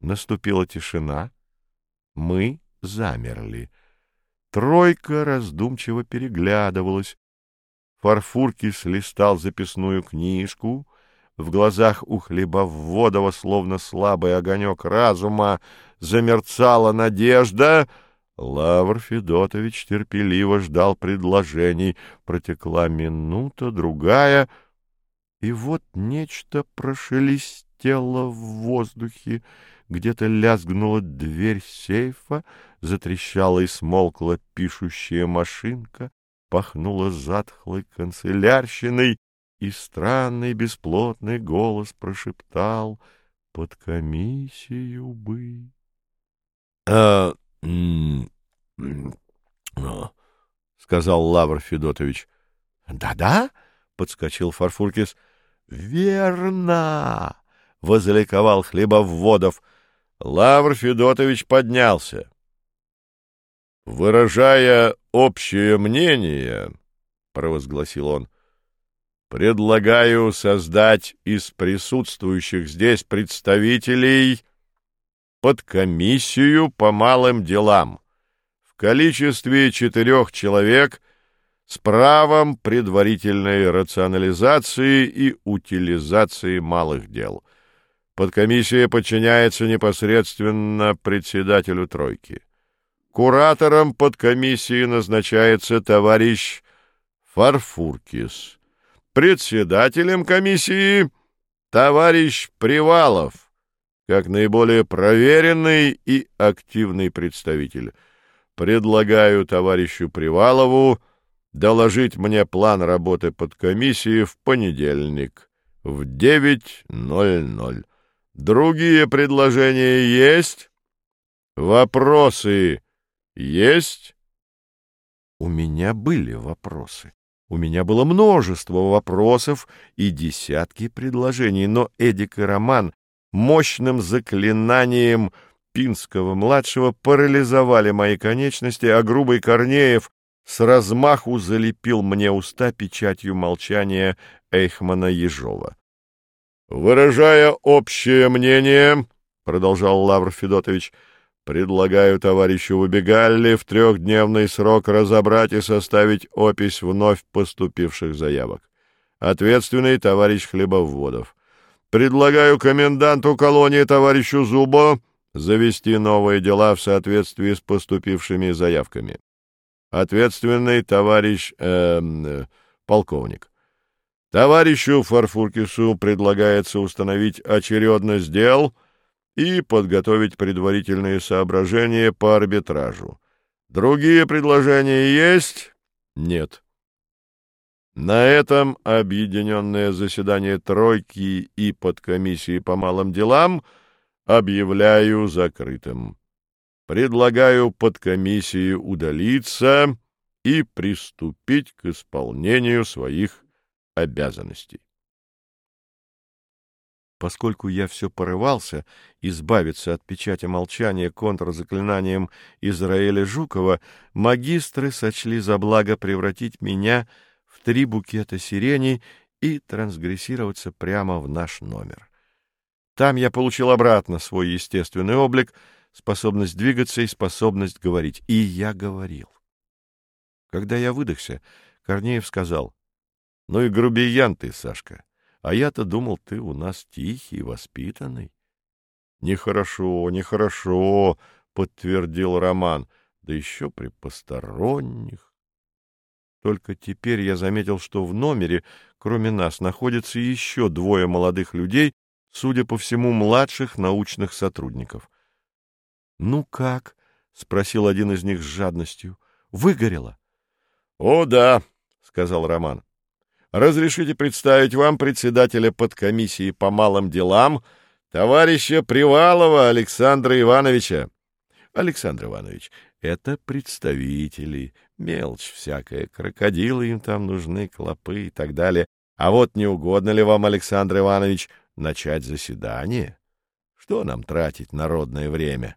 Наступила тишина. Мы замерли. Тройка раздумчиво переглядывалась. Фарфуркис листал записную книжку. В глазах у Хлебоводова, словно слабый огонек разума, замерцала надежда. Лавр Федотович терпеливо ждал предложений. Протекла минута, другая, и вот нечто прошелестело в воздухе. Где-то лязгнула дверь сейфа, затрещала и смолкла пишущая машинка, пахнула затхлой канцелярщиной, и странный бесплотный голос прошептал «Под комиссию бы». «А, сказал Лавр Федотович. «Да-да?» — подскочил Фарфуркис. «Верно!» — возликовал Хлебоводов. Лавр Федотович поднялся. «Выражая общее мнение, — провозгласил он, — предлагаю создать из присутствующих здесь представителей под комиссию по малым делам в количестве четырех человек с правом предварительной рационализации и утилизации малых дел. Подкомиссия подчиняется непосредственно председателю тройки. Куратором подкомиссии назначается товарищ Фарфуркис. Председателем комиссии — товарищ Привалов, как наиболее проверенный и активный представитель. Предлагаю товарищу Привалову доложить мне план работы подкомиссии в понедельник в 9.00. Другие предложения есть? Вопросы есть? У меня были вопросы. У меня было множество вопросов и десятки предложений, но Эдик и Роман мощным заклинанием Пинского-младшего парализовали мои конечности, а грубый Корнеев с размаху залепил мне уста печатью молчания Эйхмана Ежова. Выражая общее мнение, продолжал Лавр Федотович, предлагаю товарищу Выбегалли в трехдневный срок разобрать и составить опись вновь поступивших заявок. Ответственный товарищ Хлебоводов. Предлагаю коменданту колонии товарищу Зубо завести новые дела в соответствии с поступившими заявками. Ответственный товарищ э, полковник. Товарищу Фарфуркису предлагается установить очередность дел и подготовить предварительные соображения по арбитражу. Другие предложения есть? Нет. На этом объединенное заседание тройки и подкомиссии по малым делам объявляю закрытым. Предлагаю подкомиссии удалиться и приступить к исполнению своих обязанностей. Поскольку я все порывался избавиться от печати молчания контрзаклинанием Израиля Жукова, магистры сочли за благо превратить меня в три букета сирени и трансгрессироваться прямо в наш номер. Там я получил обратно свой естественный облик, способность двигаться и способность говорить. И я говорил. Когда я выдохся, Корнеев сказал, ну и грубиян ты, Сашка. А я-то думал, ты у нас тихий, воспитанный. Нехорошо, нехорошо, подтвердил Роман. Да еще при посторонних. Только теперь я заметил, что в номере, кроме нас, находятся еще двое молодых людей, судя по всему, младших научных сотрудников. Ну как? спросил один из них с жадностью. Выгорело. О да, сказал Роман. Разрешите представить вам председателя подкомиссии по малым делам, товарища Привалова Александра Ивановича. Александр Иванович, это представители, мелочь всякая, крокодилы им там нужны, клопы и так далее. А вот не угодно ли вам, Александр Иванович, начать заседание? Что нам тратить народное время?